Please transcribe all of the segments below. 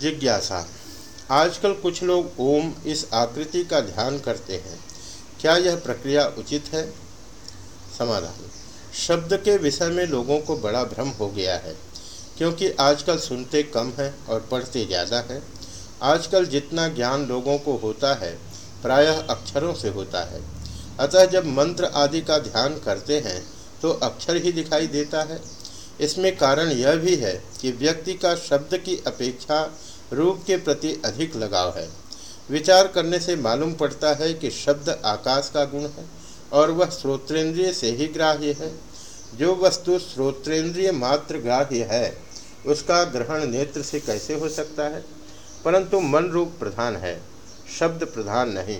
जिज्ञासा। आजकल कुछ लोग ओम इस आकृति का ध्यान करते हैं। क्या यह प्रक्रिया उचित है? समाधान। शब्द के विषय में लोगों को बड़ा भ्रम हो गया है, क्योंकि आजकल सुनते कम हैं और पढ़ते ज़्यादा है। आजकल जितना ज्ञान लोगों को होता है, प्रायः अक्षरों से होता है। अतः जब मंत्र आदि का ध्यान करते हैं तो अक्षर ही दिखाई देता है। इसमें कारण यह भी है कि व्यक्ति का शब्द की अपेक्षा रूप के प्रति अधिक लगाव है। विचार करने से मालूम पड़ता है कि शब्द आकाश का गुण है और वह श्रोत्रेंद्रिय से ही ग्राह्य है। जो वस्तु श्रोत्रेंद्रिय मात्र ग्राह्य है, उसका ग्रहण नेत्र से कैसे हो सकता है? परंतु मन रूप प्रधान है, शब्द प्रधान नहीं।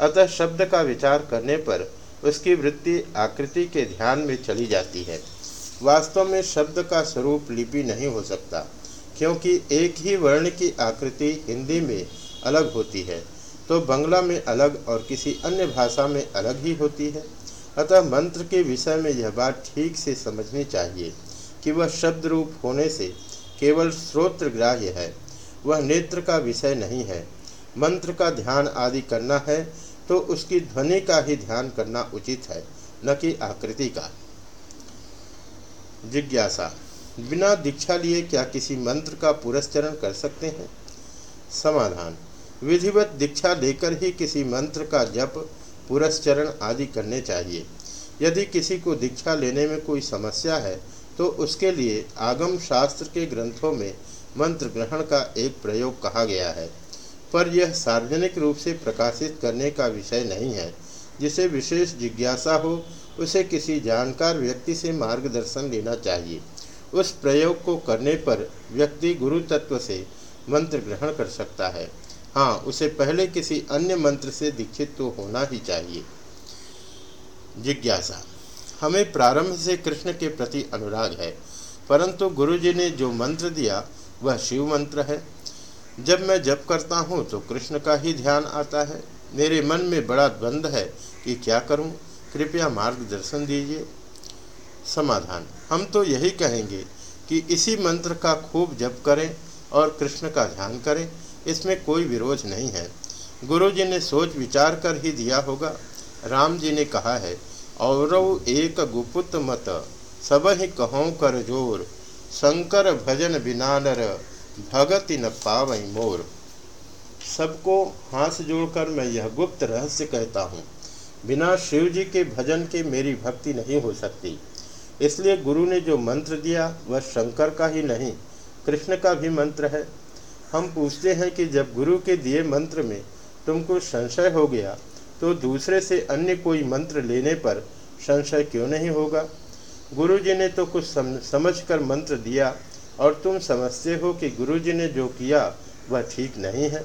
अतः शब्द का विचार करने पर उसकी वृत्ति आकृति के ध्यान में चली जाती है। वास्तव में शब्द का स्वरूप लिपि नहीं हो सकता, क्योंकि एक ही वर्ण की आकृति हिंदी में अलग होती है तो बंगला में अलग और किसी अन्य भाषा में अलग ही होती है। अतः मंत्र के विषय में यह बात ठीक से समझनी चाहिए कि वह शब्द रूप होने से केवल श्रोत्र ग्राह्य है, वह नेत्र का विषय नहीं है। मंत्र का ध्यान आदि करना है तो उसकी ध्वनि का ही ध्यान करना उचित है, न कि आकृति का। जिज्ञासा। बिना दीक्षा लिए क्या किसी मंत्र का पुरस्चरण कर सकते हैं? समाधान। विधिवत दीक्षा लेकर ही किसी मंत्र का जप, पुरस्चरण आदि करने चाहिए। यदि किसी को दीक्षा लेने में कोई समस्या है तो उसके लिए आगम शास्त्र के ग्रंथों में मंत्र ग्रहण का एक प्रयोग कहा गया है। पर यह सार्वजनिक रूप से प्रकाशित करने का विषय नहीं है, जिसे विशेष जिज्ञासा हो उसे किसी जानकार व्यक्ति से मार्गदर्शन लेना चाहिए। उस प्रयोग को करने पर व्यक्ति गुरु तत्व से मंत्र ग्रहण कर सकता है। हाँ उसे पहले किसी अन्य मंत्र से दीक्षित तो होना ही चाहिए। जिज्ञासा। हमें प्रारंभ से कृष्ण के प्रति अनुराग है, परंतु गुरुजी ने जो मंत्र दिया, वह शिव मंत्र है। जब मैं जप करता हूँ तो कृष्ण का ही ध्यान आता है। मेरे मन में बड़ा द्वंद्व है कि क्या करूँ? कृपया मार्गदर्शन दीजिए। समाधान। हम तो यही कहेंगे कि इसी मंत्र का खूब जप करें और कृष्ण का ध्यान करें, इसमें कोई विरोध नहीं है। गुरु जी ने सोच विचार कर ही दिया होगा। राम जी ने कहा है, और एक गुपुत मत सब ही कहो कर ज़ोर, शंकर भजन बिनानर, भगति न पावई मोर। सबको हाथ जोड़कर मैं यह गुप्त रहस्य कहता हूँ। बिना शिव जी के भजन के मेरी भक्ति नहीं हो सकती। इसलिए गुरु ने जो मंत्र दिया वह शंकर का ही नहीं कृष्ण का भी मंत्र है। हम पूछते हैं कि जब गुरु के दिए मंत्र में तुमको संशय हो गया तो दूसरे से अन्य कोई मंत्र लेने पर संशय क्यों नहीं होगा? गुरु जी ने तो कुछ सम, समझ कर मंत्र दिया और तुम समझते हो कि गुरु जी ने जो किया वह ठीक नहीं है।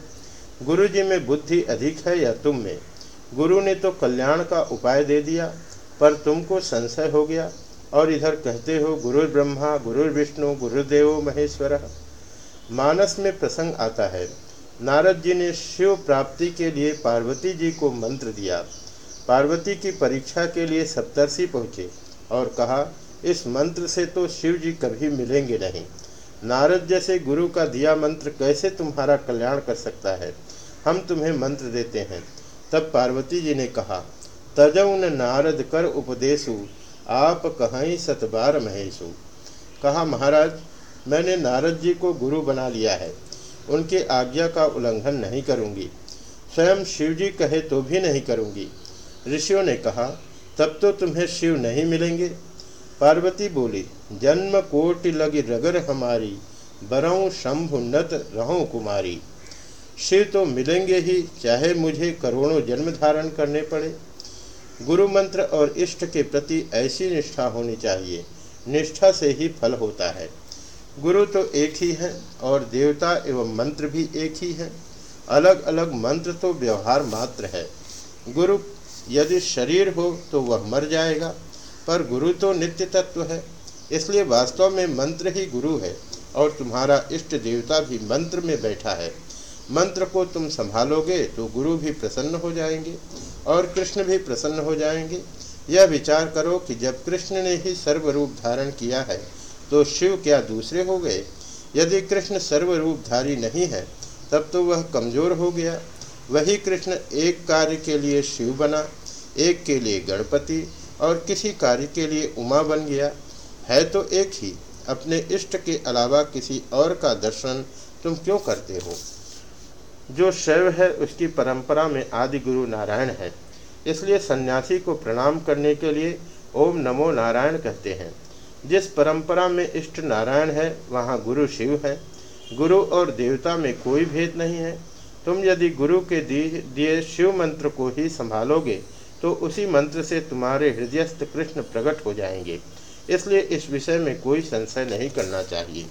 गुरु जी में बुद्धि अधिक है या तुम में? गुरु ने तो कल्याण का उपाय दे दिया, पर तुमको संशय हो गया और इधर कहते हो गुरु ब्रह्मा गुरु विष्णु गुरुदेव महेश्वर। मानस में प्रसंग आता है। नारद जी ने शिव प्राप्ति के लिए पार्वती जी को मंत्र दिया। पार्वती की परीक्षा के लिए सप्तर्षि पहुँचे और कहा, इस मंत्र से तो शिव जी कभी मिलेंगे नहीं। नारद जैसे गुरु का दिया मंत्र कैसे तुम्हारा कल्याण कर सकता है? हम तुम्हें मंत्र देते हैं। तब पार्वती जी ने कहा, तजौन नारद कर उपदेशु, आप कहीं सतबार महेशु? कहा, महाराज, मैंने नारद जी को गुरु बना लिया है, उनके आज्ञा का उल्लंघन नहीं करूँगी, स्वयं शिव जी कहे तो भी नहीं करूँगी। ऋषियों ने कहा, तब तो तुम्हें शिव नहीं मिलेंगे? पार्वती बोली, जन्म कोटि लगी रगर हमारी, बरऊ शंभु नत रहो कुमारी। शिव तो मिलेंगे ही, चाहे मुझे करोड़ों जन्म धारण करने पड़े। गुरु मंत्र और इष्ट के प्रति ऐसी निष्ठा होनी चाहिए। निष्ठा से ही फल होता है। गुरु तो एक ही है और देवता एवं मंत्र भी एक ही है। अलग अलग मंत्र तो व्यवहार मात्र है। गुरु, यदि शरीर हो तो वह मर जाएगा, पर गुरु तो नित्य तत्व है। इसलिए वास्तव में मंत्र ही गुरु है और तुम्हारा इष्ट देवता भी मंत्र में बैठा है। मंत्र को तुम संभालोगे तो गुरु भी प्रसन्न हो जाएँगे और कृष्ण भी प्रसन्न हो जाएँगे। यह विचार करो कि जब कृष्ण ने ही सर्वरूप धारण किया है तो शिव क्या दूसरे हो गए? यदि कृष्ण सर्वरूपधारी नहीं है, तब तो वह कमज़ोर हो गया। वही कृष्ण एक कार्य के लिए शिव बना, एक के लिए गणपति और किसी कार्य के लिए उमा बन गया। है तो एक ही, अपने इष्ट के अलावा किसी और का दर्शन तुम क्यों करते हो? जो शैव है, उसकी परंपरा में आदि गुरु नारायण है। इसलिए सन्यासी को प्रणाम करने के लिए ओम नमो नारायण कहते हैं। जिस परंपरा में इष्ट नारायण है, वहाँ गुरु शिव है। गुरु और देवता में कोई भेद नहीं है। तुम यदि गुरु के दिए शिव मंत्र को ही संभालोगे तो उसी मंत्र से तुम्हारे हृदयस्थ कृष्ण प्रकट हो जाएँगे। इसलिए इस विषय में कोई संशय नहीं करना चाहिए।